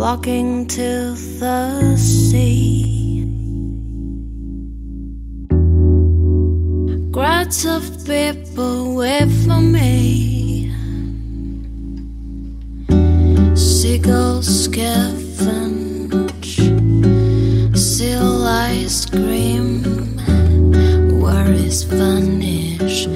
walking to the sea. Crowds of people wait for me. Seagulls scavenge, seal ice cream. Worries vanish.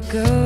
Go,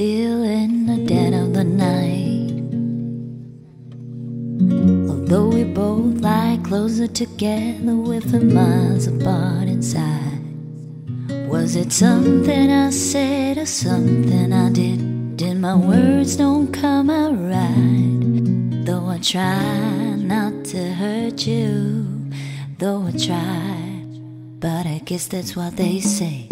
still in the dead of the night. Although we both lie closer together, with our miles apart inside. Was it something I said or something I did? Did my words don't come out right? Though I try not to hurt you, though I try, but I guess that's what they say.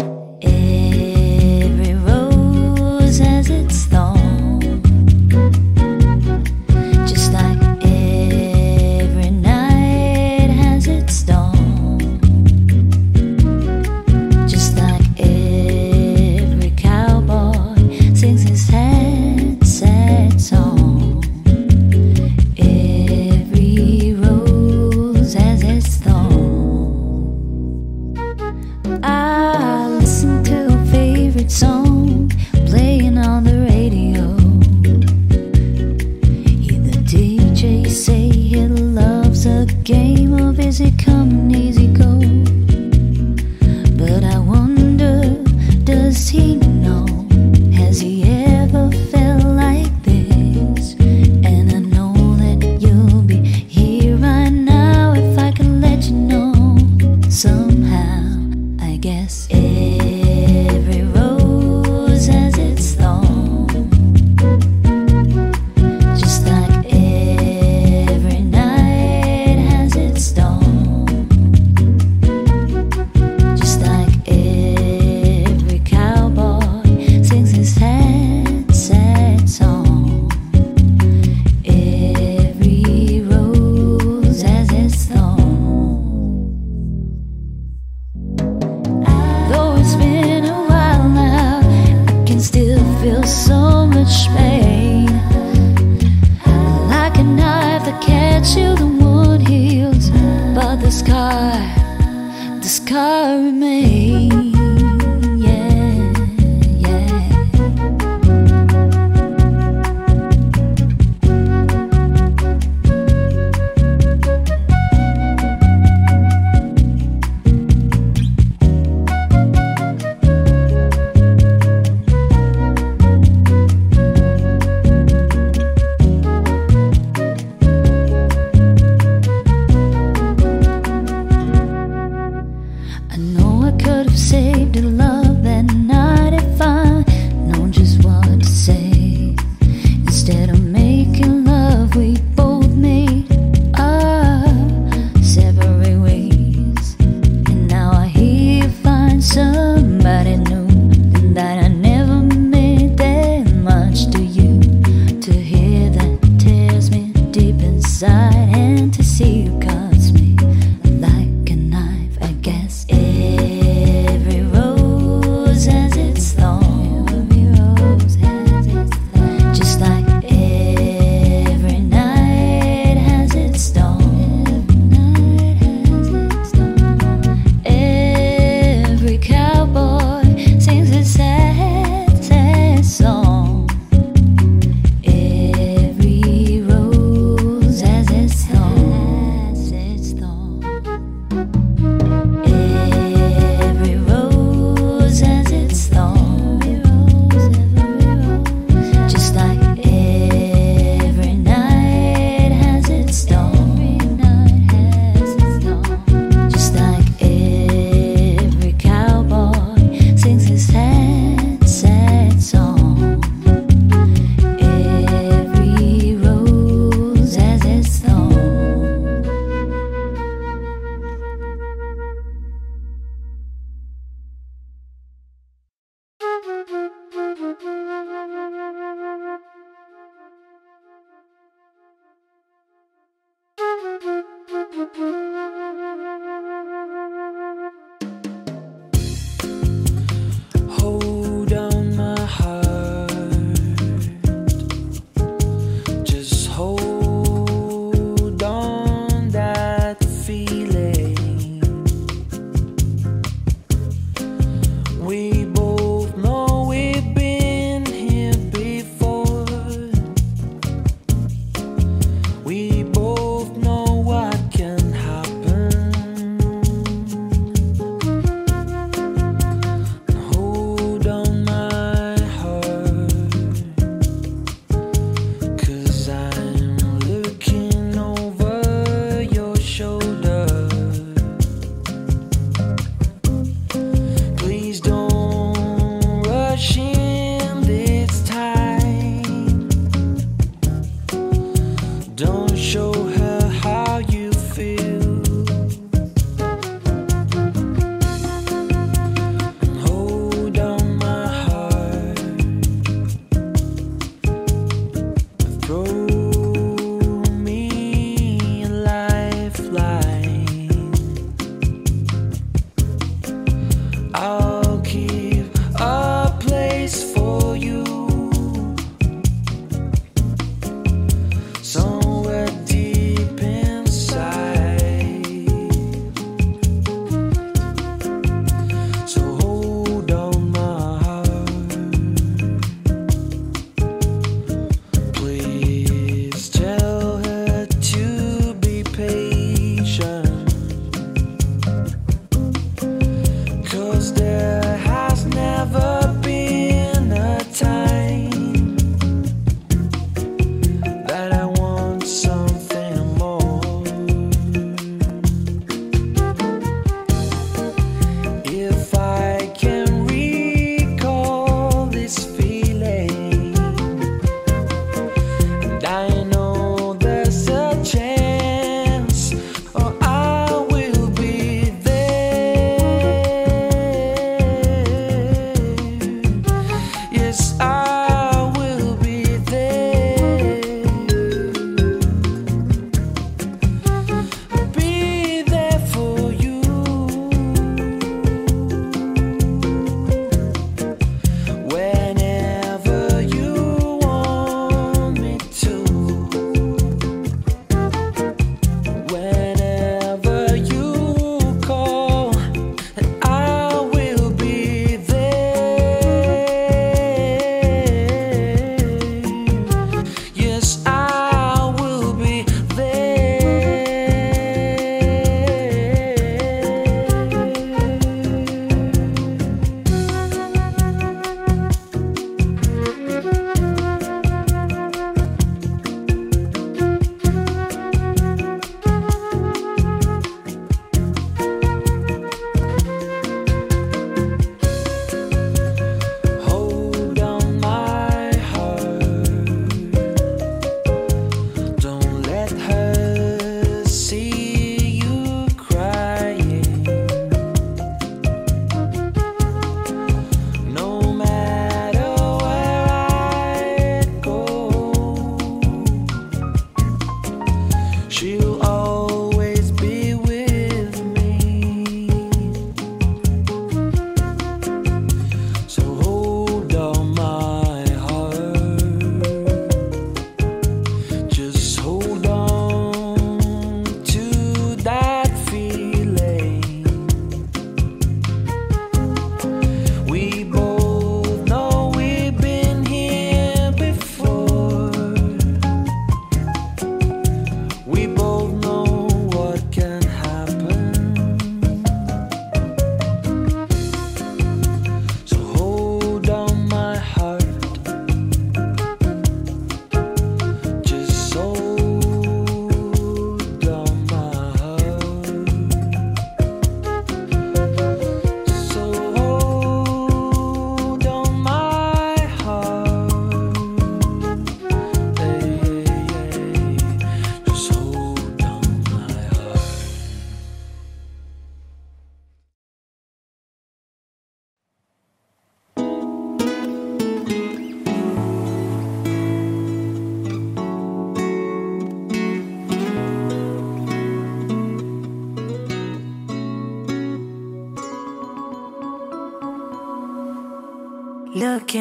saved a life.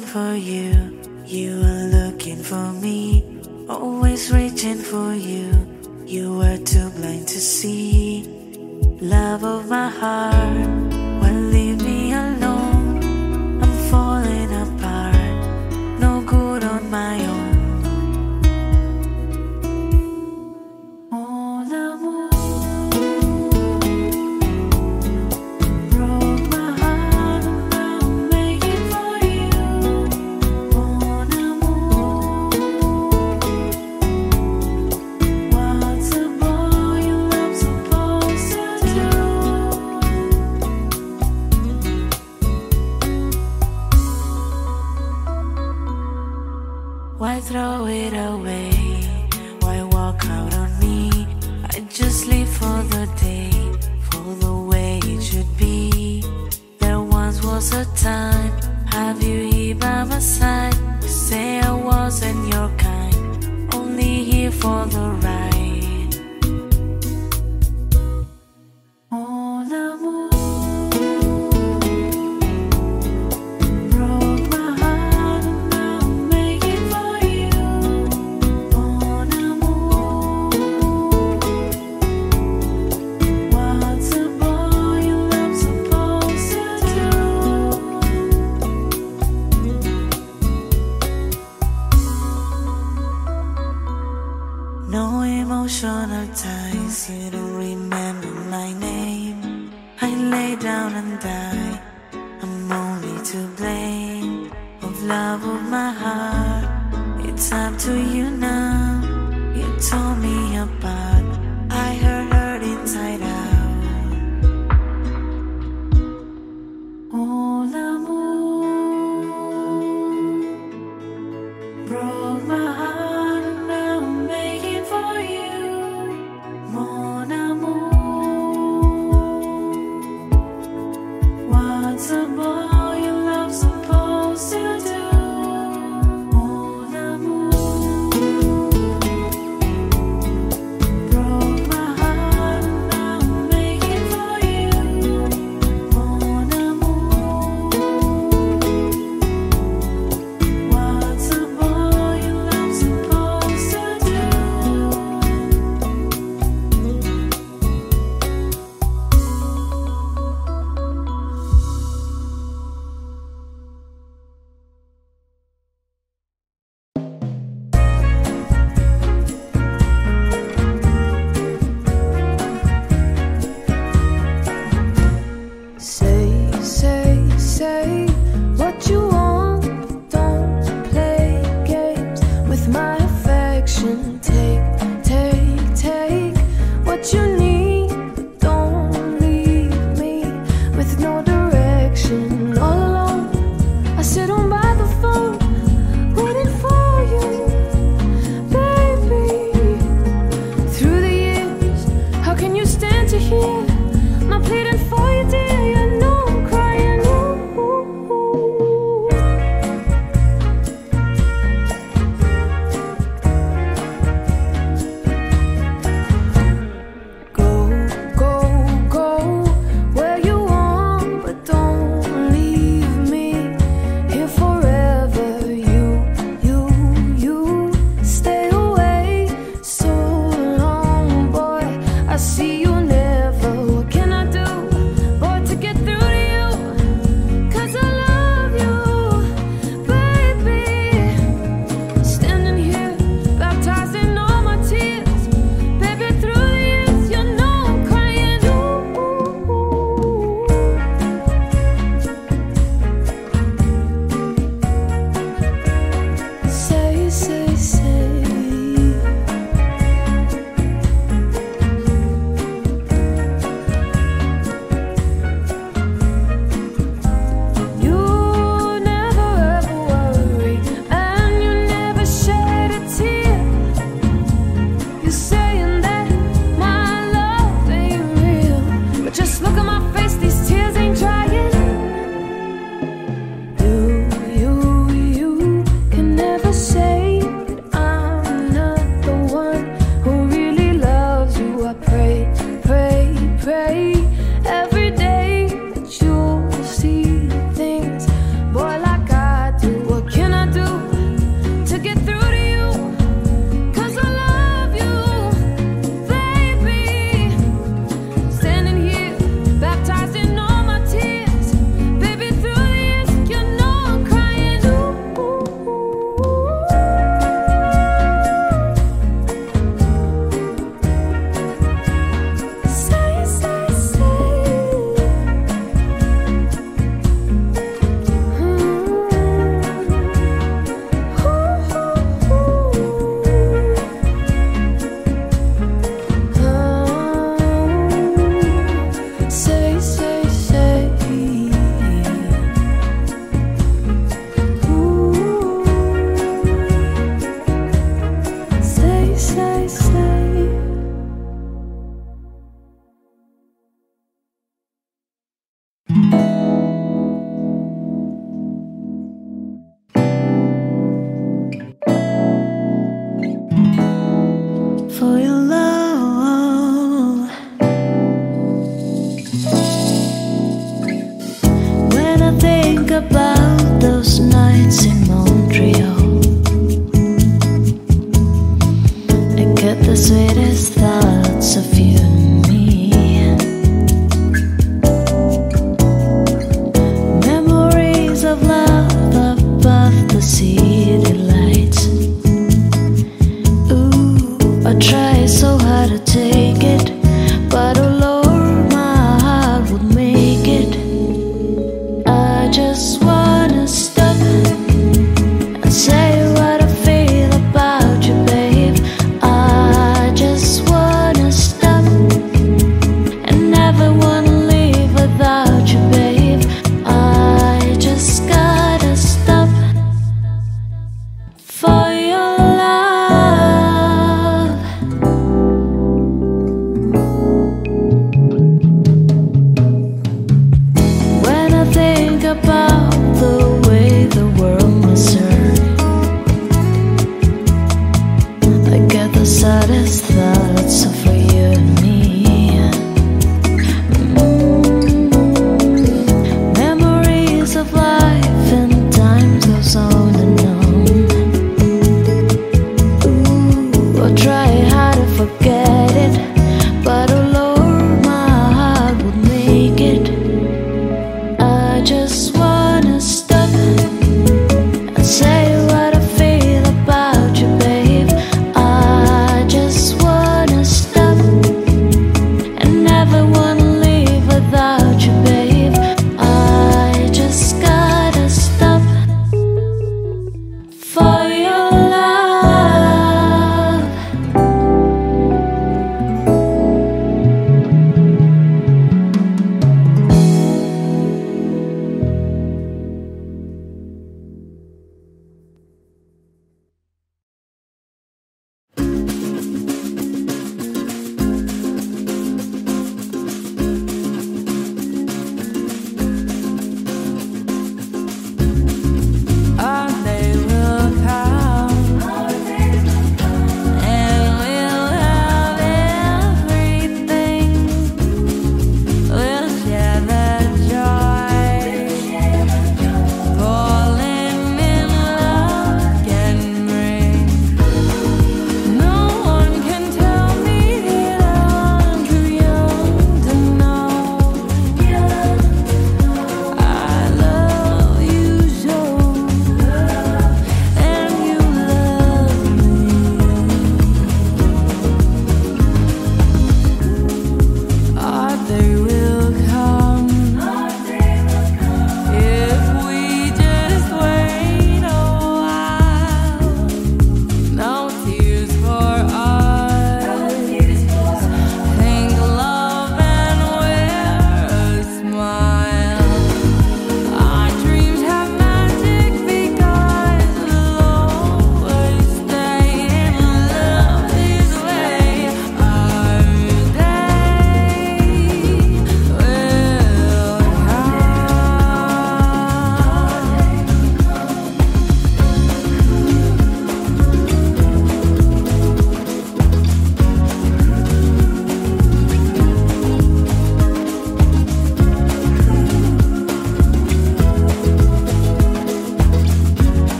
For you,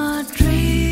my dreams,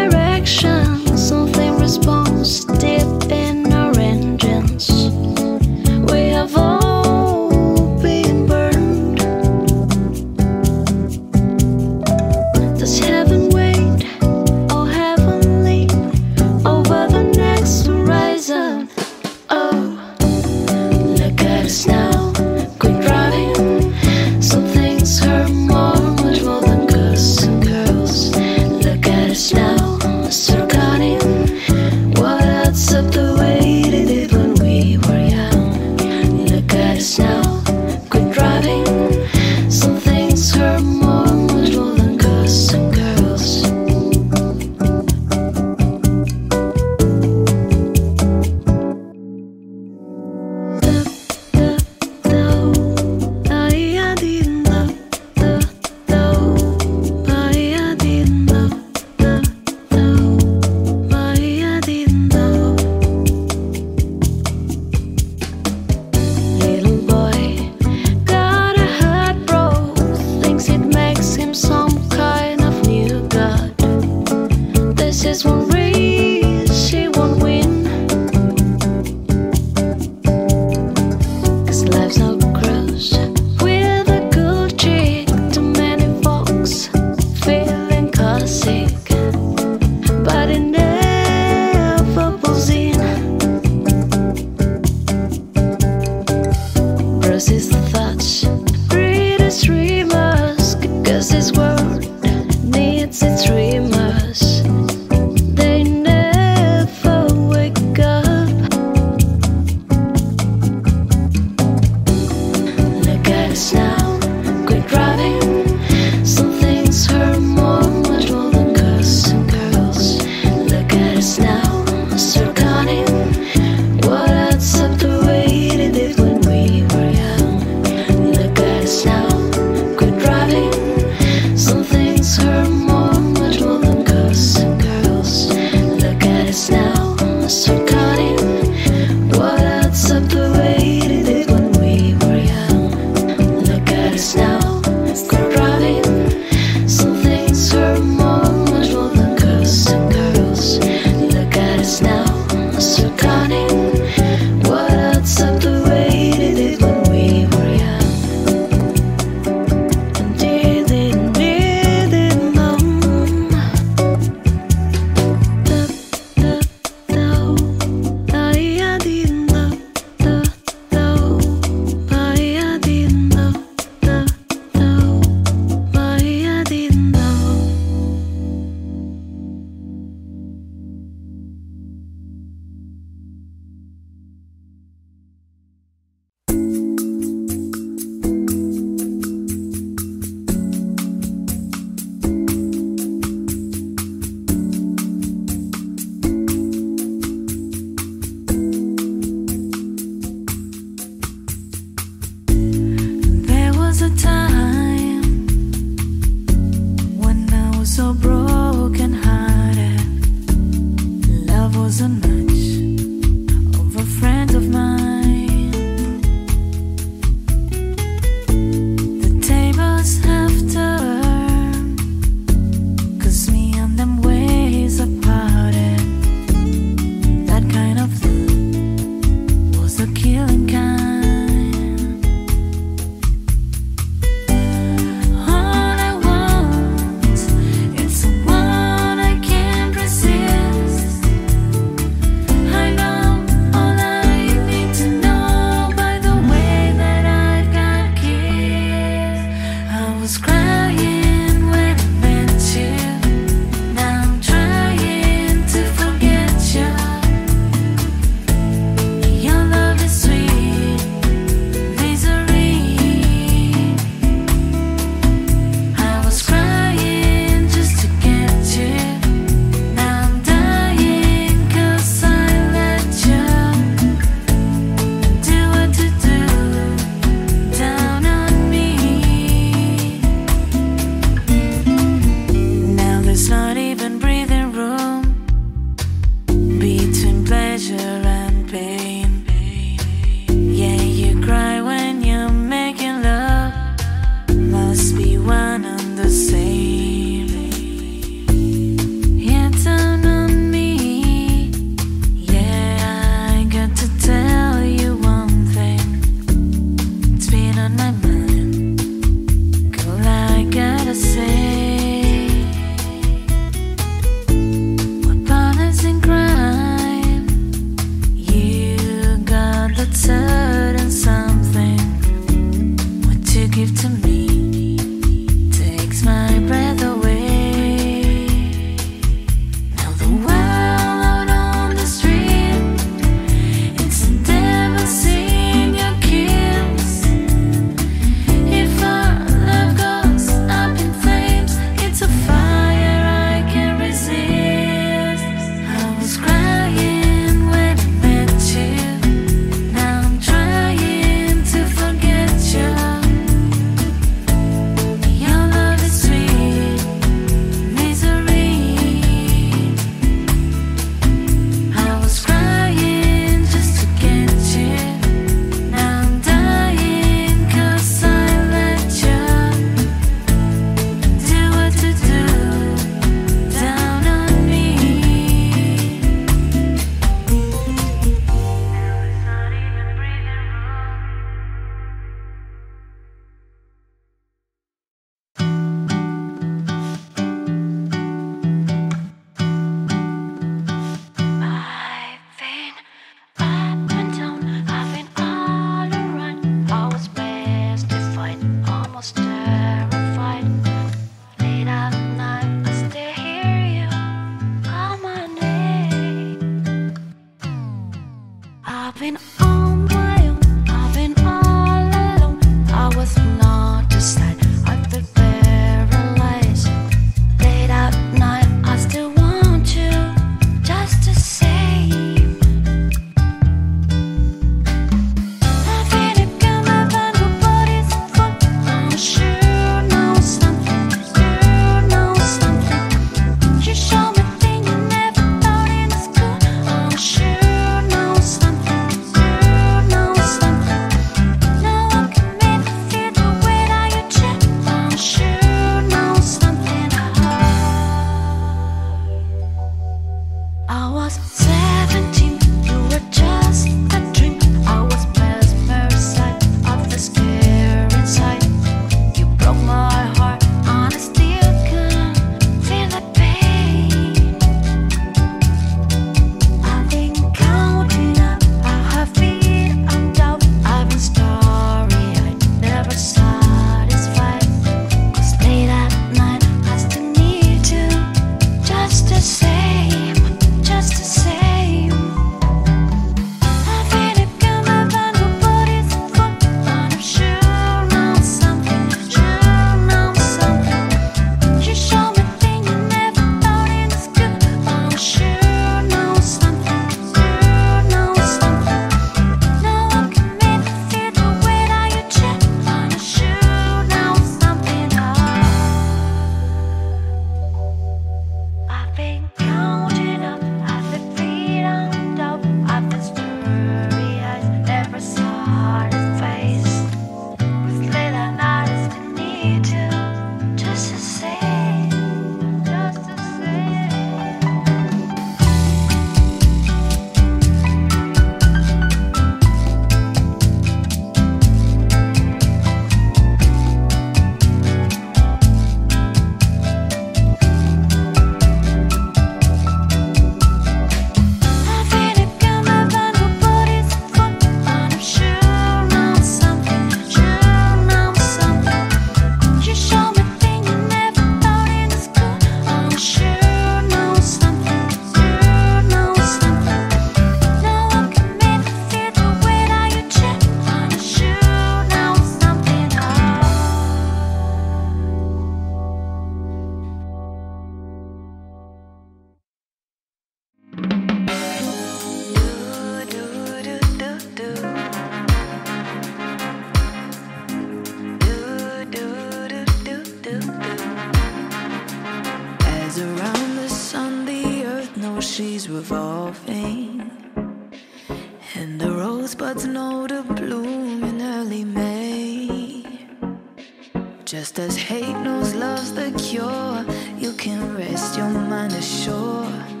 knows love's the cure. You can rest your mind assured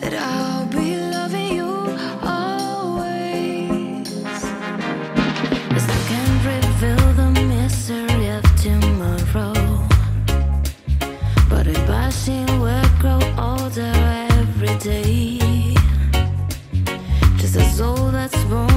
that I'll be loving you always. Cause I can reveal the misery of tomorrow. But if I see will grow older every day, just a soul that's born.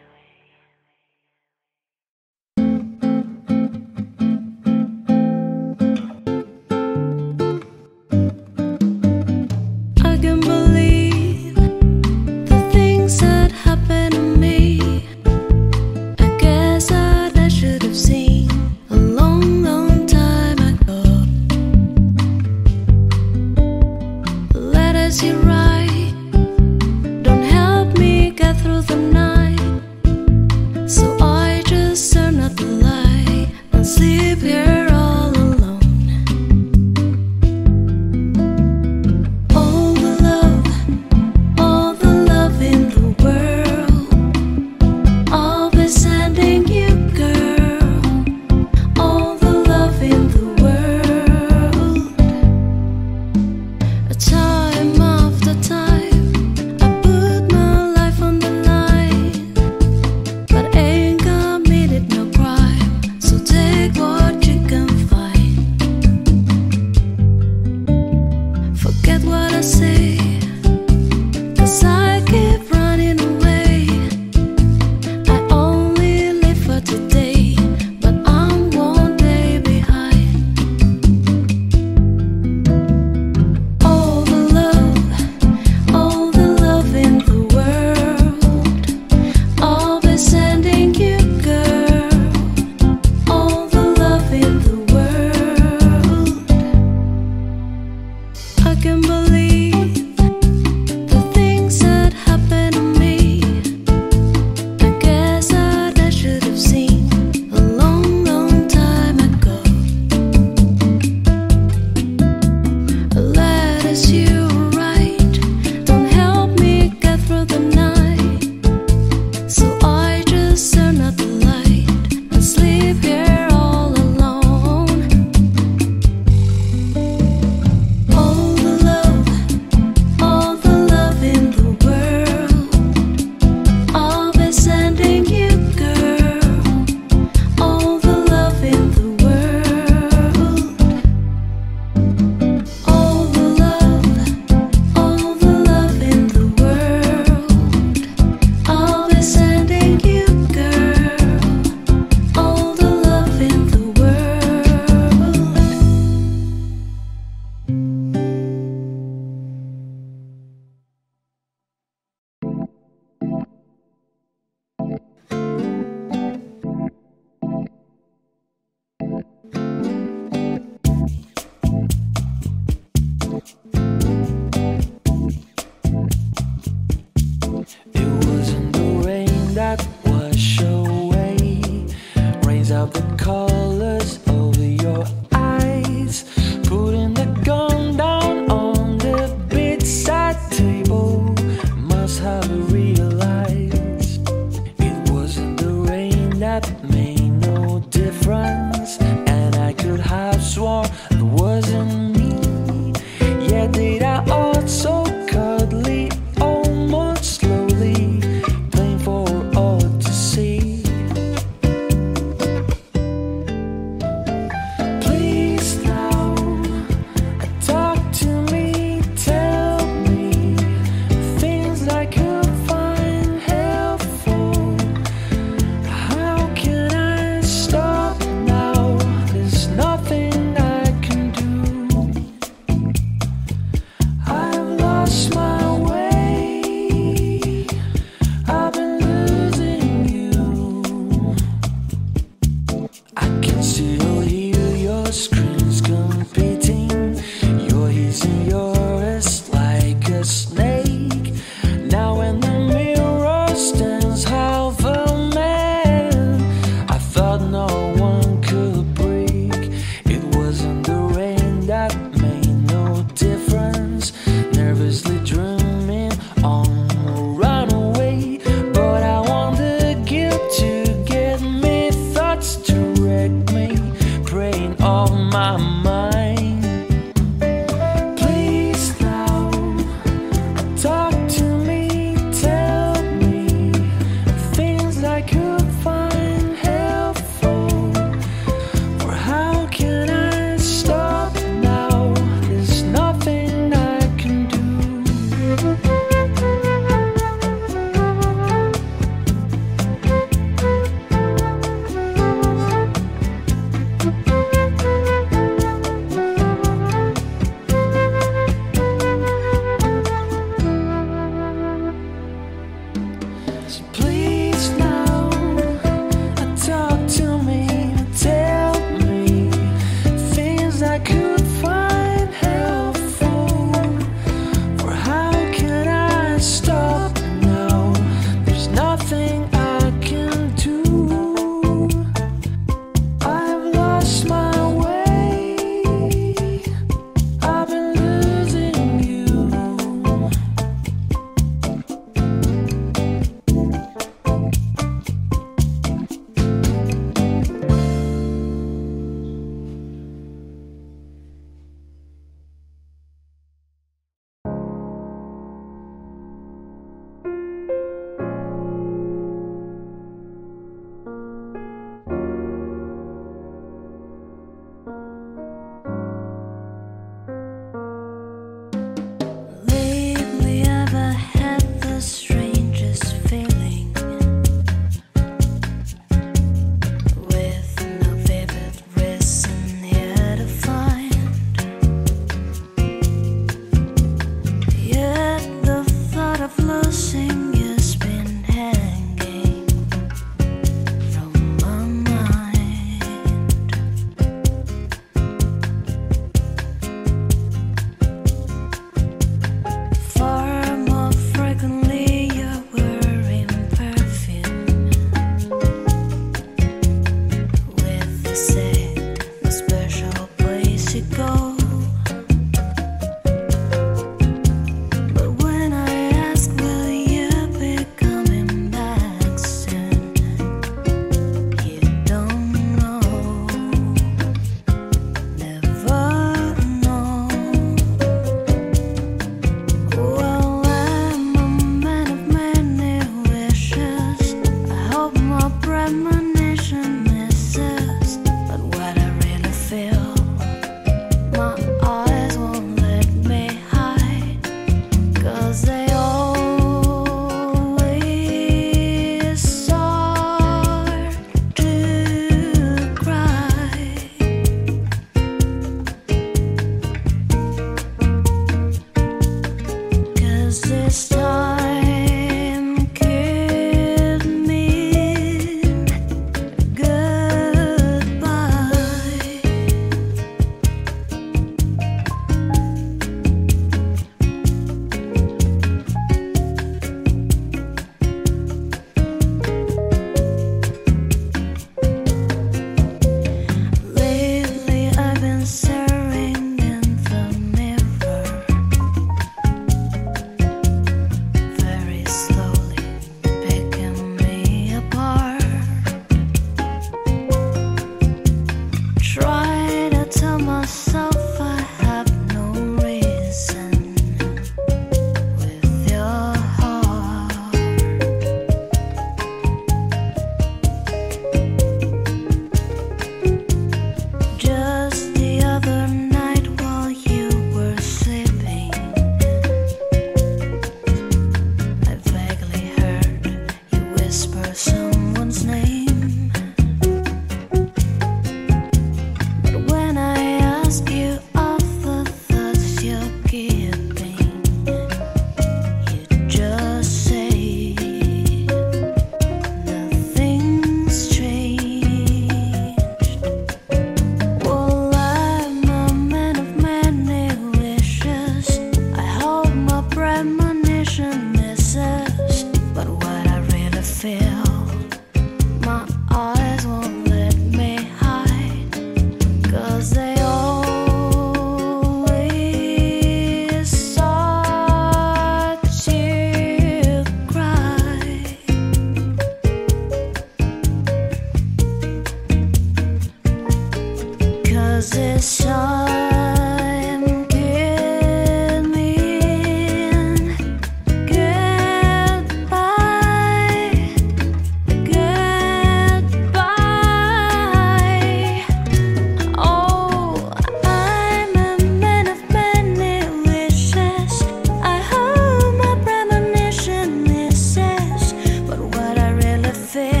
fail.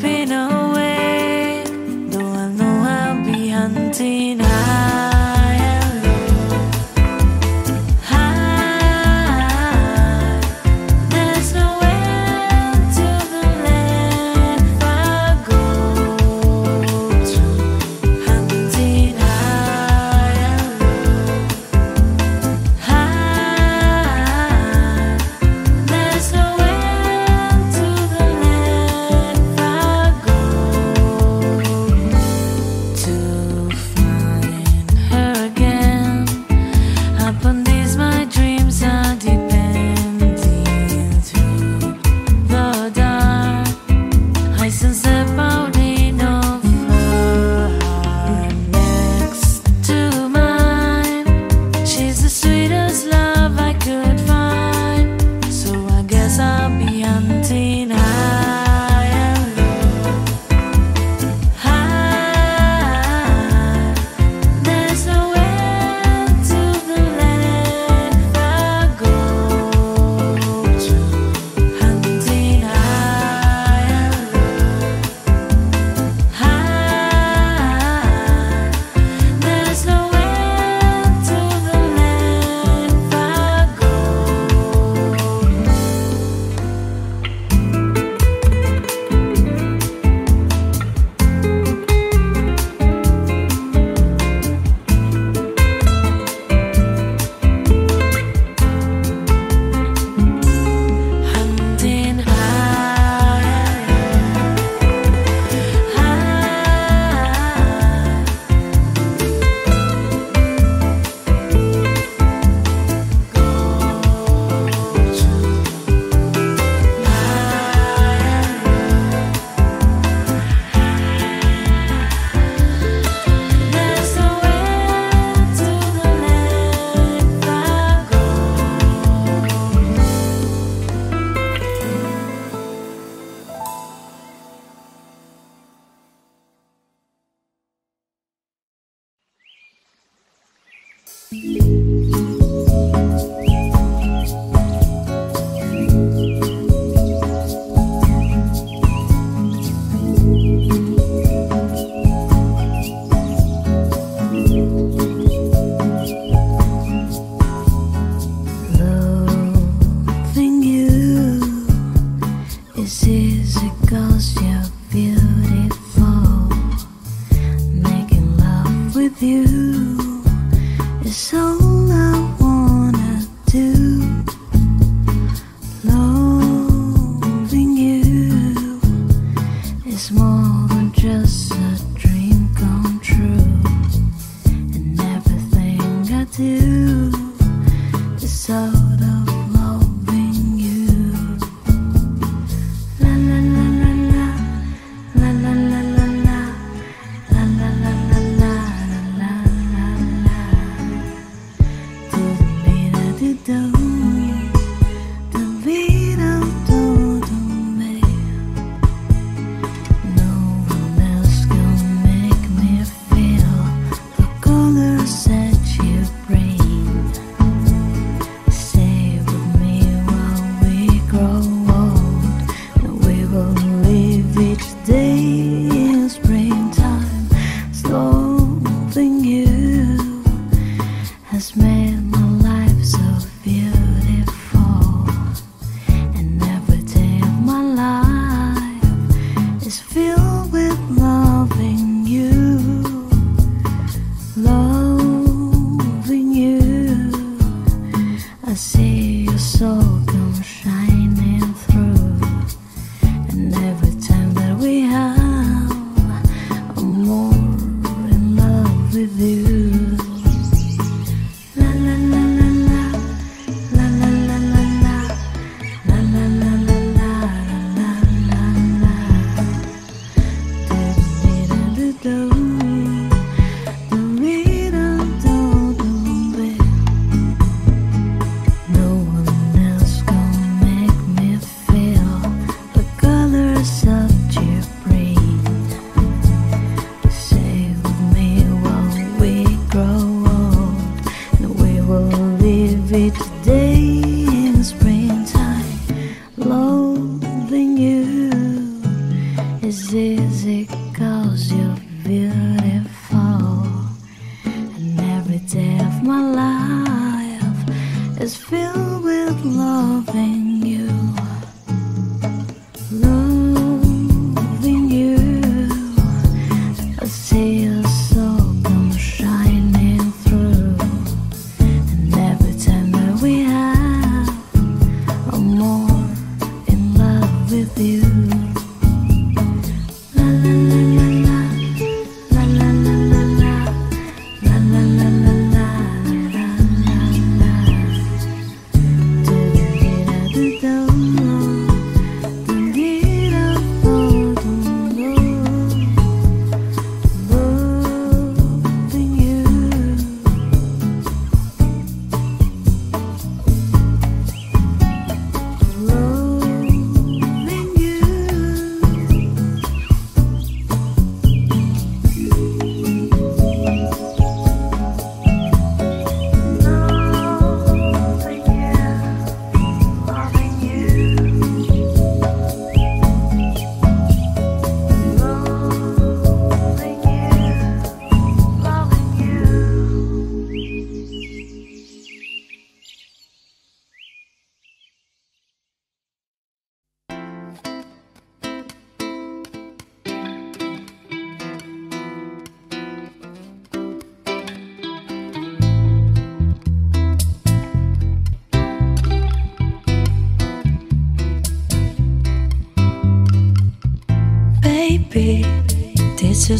Sleeping away. Though I know I'll be hunting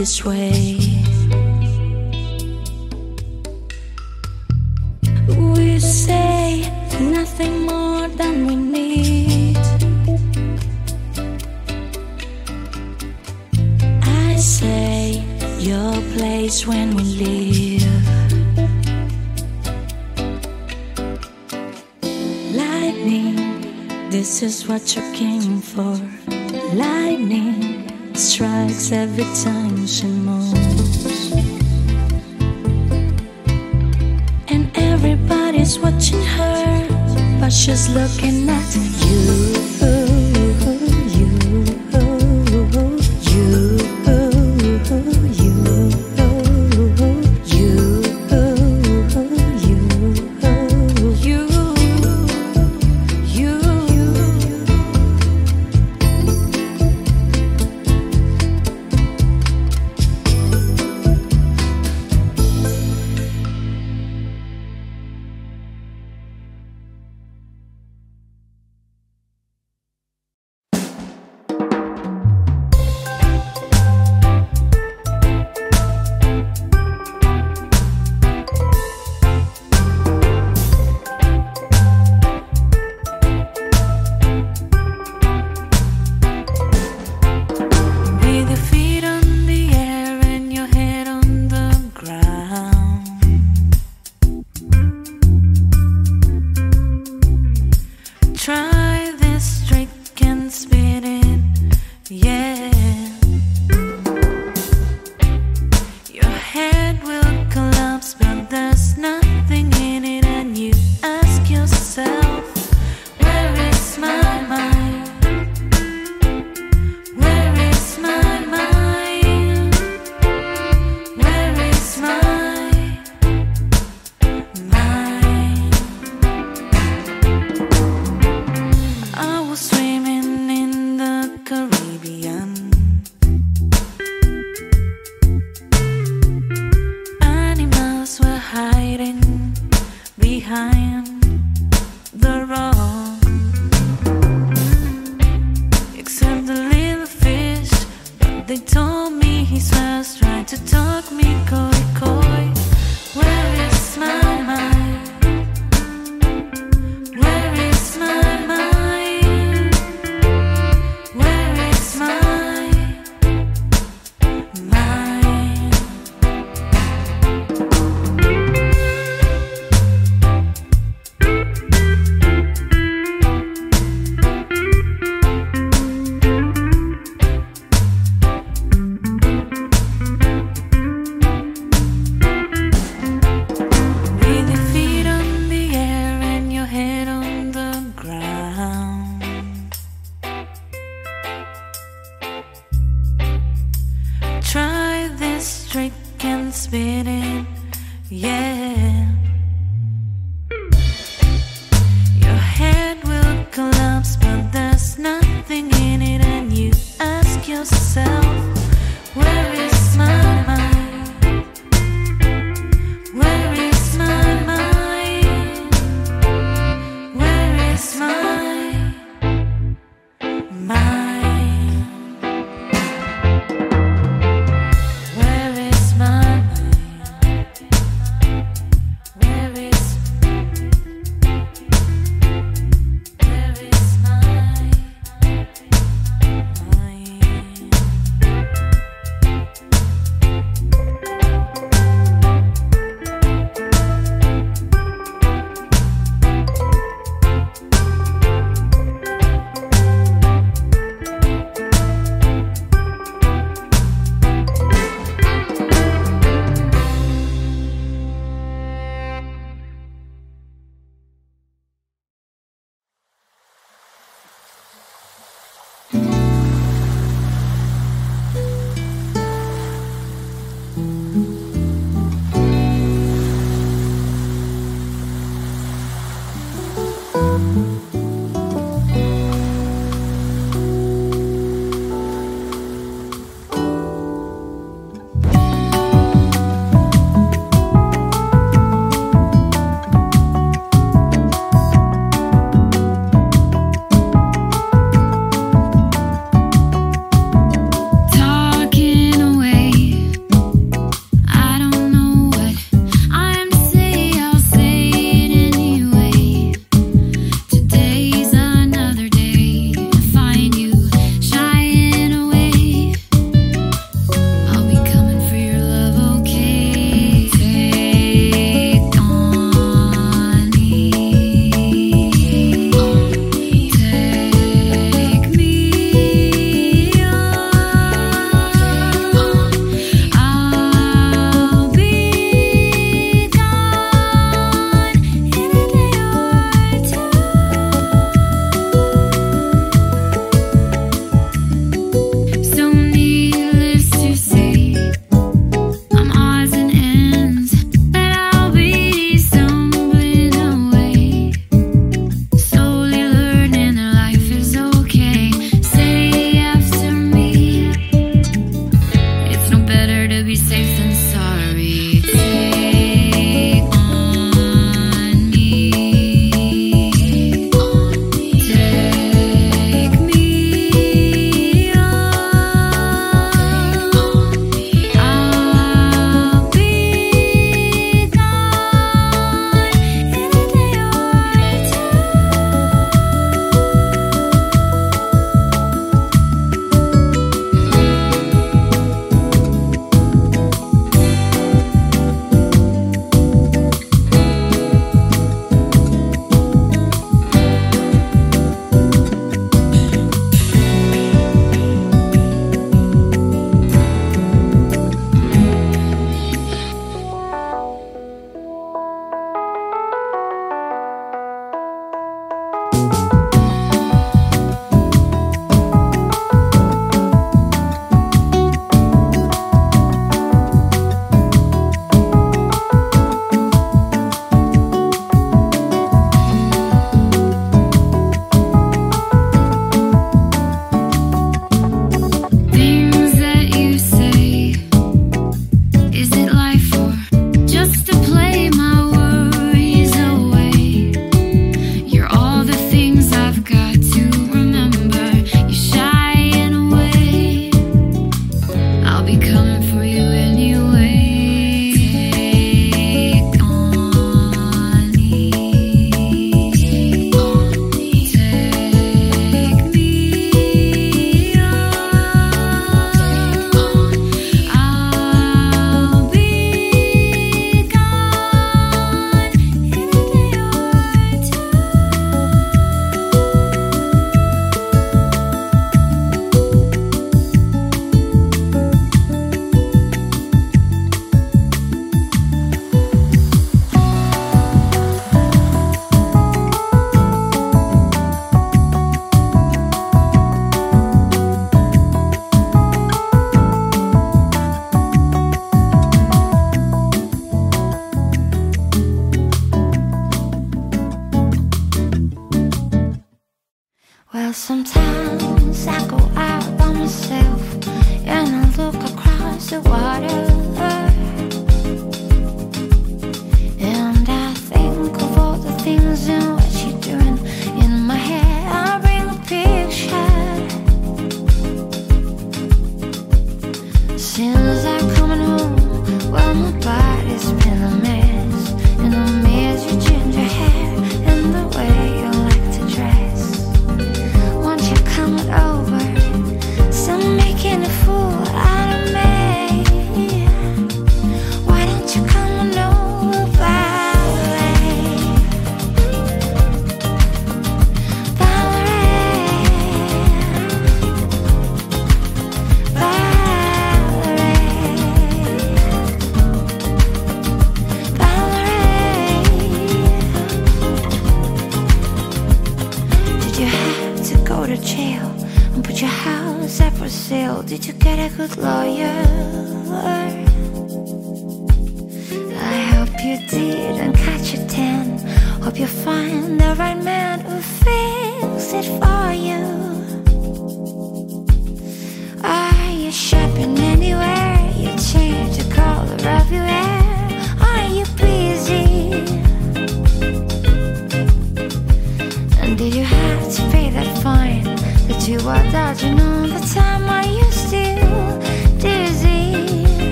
this way.